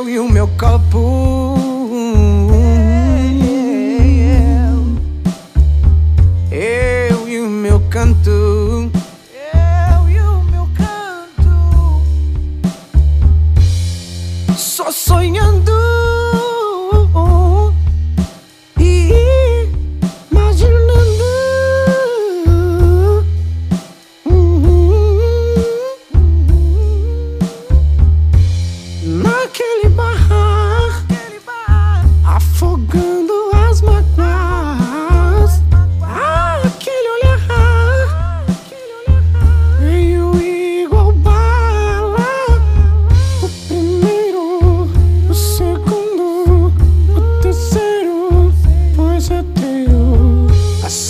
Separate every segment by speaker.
Speaker 1: Eu e o meu copo.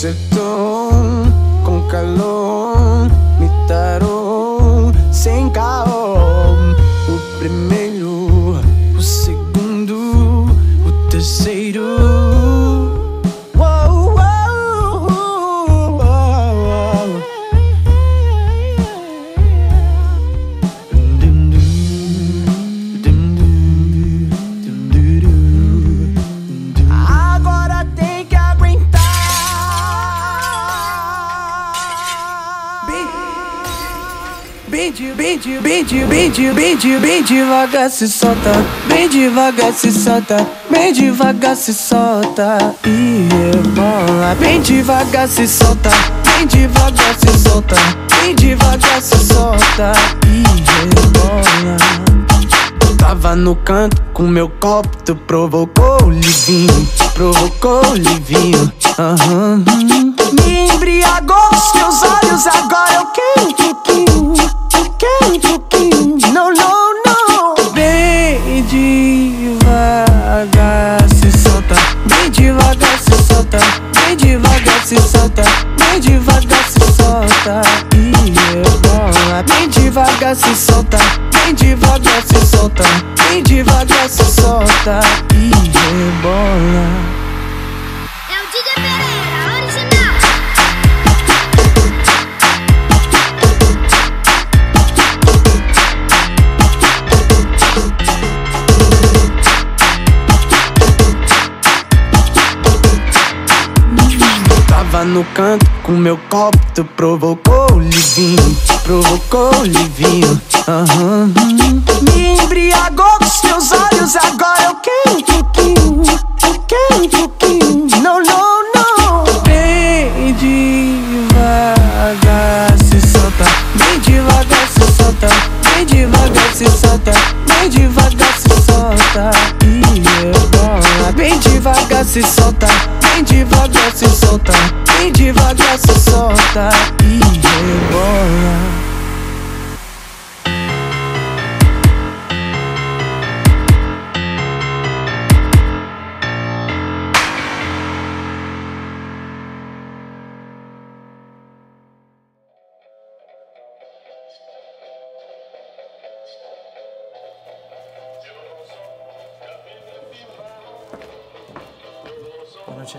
Speaker 1: ese con calor. Bem, de- bem, de- bem, de- bem, de- bem devagar se solta, bem devagar se solta, bem devagar se solta e rebola. Bem devagar se solta, bem devagar se solta, bem devagar se solta e rebola. Tava no canto com meu copo, tu provocou o livinho, provocou o livinho. Aham. Me embriagou os teus olhos, agora eu quero um pouquinho, um pouquinho. Não, não, não. Bem devagar se solta, bem devagar se solta, bem devagar se solta, bem devagar se solta. E rebola, bem devagar se solta, bem devagar se solta, bem devagar se solta. E rebola. No canto com meu copo, tu provocou o livinho, provocou o livinho. Aham. Me embriagou com os teus olhos, agora eu quero um pouquinho, eu quero um pouquinho. Não, não, não. Bem devagar se solta, bem devagar se solta, bem devagar se solta, bem devagar se solta. E rebola, bem devagar se solta, bem devagar se solta, bem devagar se solta. E rebola.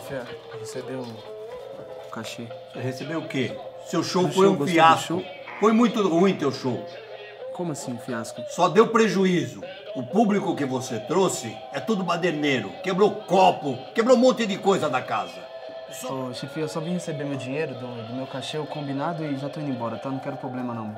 Speaker 2: Fé. Recebeu o cachê.
Speaker 3: Você recebeu o quê? Seu show foi
Speaker 2: show,
Speaker 3: um fiasco. Foi muito ruim teu show.
Speaker 2: Como assim, fiasco?
Speaker 3: Só deu prejuízo. O público que você trouxe é tudo baderneiro. Quebrou copo, quebrou um monte de coisa da casa.
Speaker 2: Ô, chefia, eu só vim receber meu dinheiro do, do meu cachê, o combinado, e já tô indo embora, tá? Não quero problema não.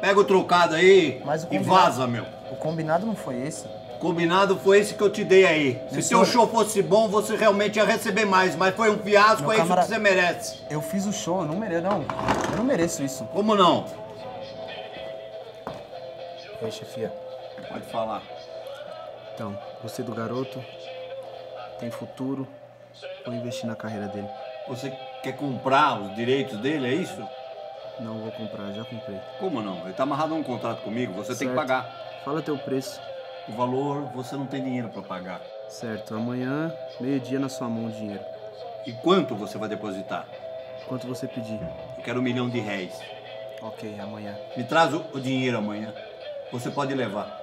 Speaker 3: Pega o trocado aí e vaza, meu.
Speaker 2: O combinado não foi esse.
Speaker 3: Combinado foi esse que eu te dei aí. Se
Speaker 2: Esse
Speaker 3: teu
Speaker 2: senhor-
Speaker 3: show fosse bom, você realmente ia receber mais, mas foi um fiasco,
Speaker 2: Meu
Speaker 3: é isso
Speaker 2: camarada-
Speaker 3: que você merece.
Speaker 2: Eu fiz o show, eu não mereço, não. Eu não mereço isso.
Speaker 3: Como não?
Speaker 2: Ei, chefia.
Speaker 3: Pode falar.
Speaker 2: Então, gostei do garoto, tem futuro, vou investir na carreira dele.
Speaker 3: Você quer comprar os direitos dele, é isso?
Speaker 2: Não vou comprar, já comprei.
Speaker 3: Como não? Ele tá amarrado a um contrato comigo, você tem que
Speaker 2: Certo.
Speaker 3: pagar.
Speaker 2: Fala teu preço.
Speaker 3: O valor, você não tem dinheiro pra pagar.
Speaker 2: Certo, amanhã, meio-dia na sua mão o dinheiro.
Speaker 3: E quanto você vai depositar?
Speaker 2: Quanto você pedir?
Speaker 3: Eu quero um milhão de réis.
Speaker 2: Ok, amanhã.
Speaker 3: Me traz o, o dinheiro amanhã. Você pode levar.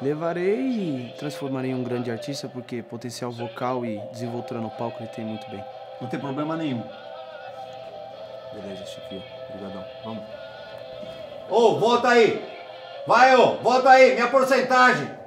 Speaker 2: Levarei e transformarei em um grande artista, porque potencial vocal e desenvoltura no palco ele tem muito bem.
Speaker 3: Não tem problema nenhum.
Speaker 2: Beleza, chefia. Obrigadão. Vamos.
Speaker 3: Ô, volta aí! Vai, ô, volta aí, minha porcentagem!